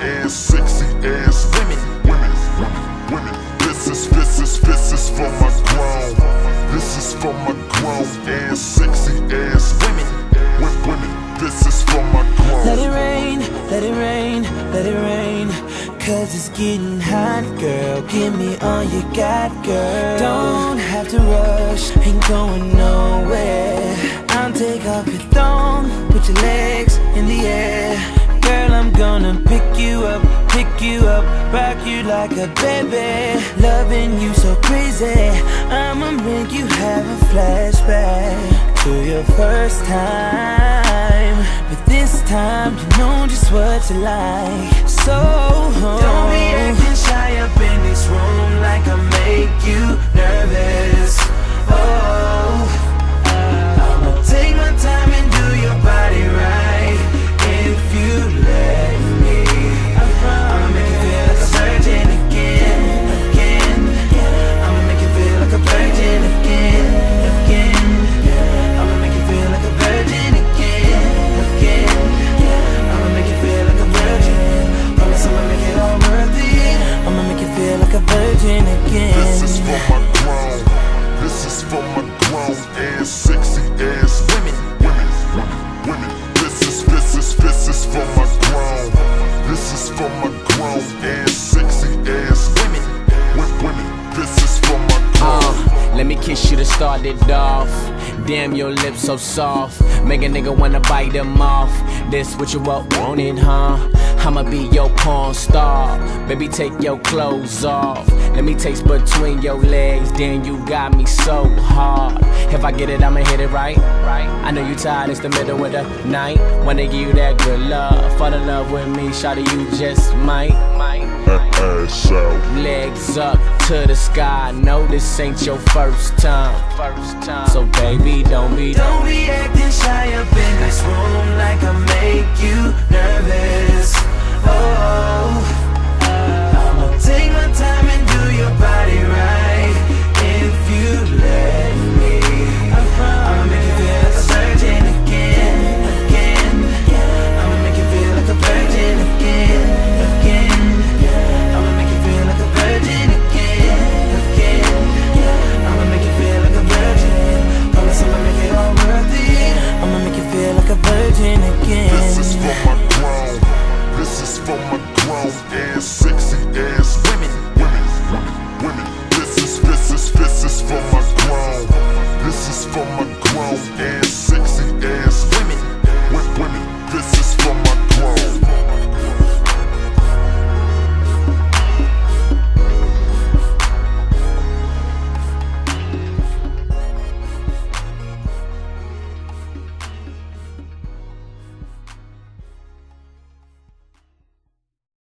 and sexy ass women. Women, women. This is, this is, this is for my grown. This is for my grown and sexy ass women. Women, women. This is for my grown. Let it rain, let it rain, let it rain. Cause it's getting hot, girl. Give me all you got, girl. Don't have to rush, ain't going nowhere. I'll take off your thong, put your legs in the air. Girl, I'm gonna pick you up, pick you up, rock you like a baby. Loving you so crazy, I'ma make you have a flashback to your first time. But this time, you know just what you like. So oh. don't be acting is, this is for my grown. This is for my grown and sexy ass women. with women. This is for my grown. Uh, let me kiss you to start it off. Damn, your lips so soft. Make a nigga wanna bite them off. This what you up wanted, huh? I'ma be your porn star. Baby, take your clothes off. Let me taste between your legs. Then you got me so hard. If I get it, I'ma hit it right. Right. I know you tired, it's the middle of the night. Wanna give you that good love. Fall in love with me, shawty, you just might. might. Ass. Legs up to the sky. No, this ain't your first time. First time. So baby, don't be Don't be acting shy up in this room like I make you oh. This is for my grown. This is for my grown ass.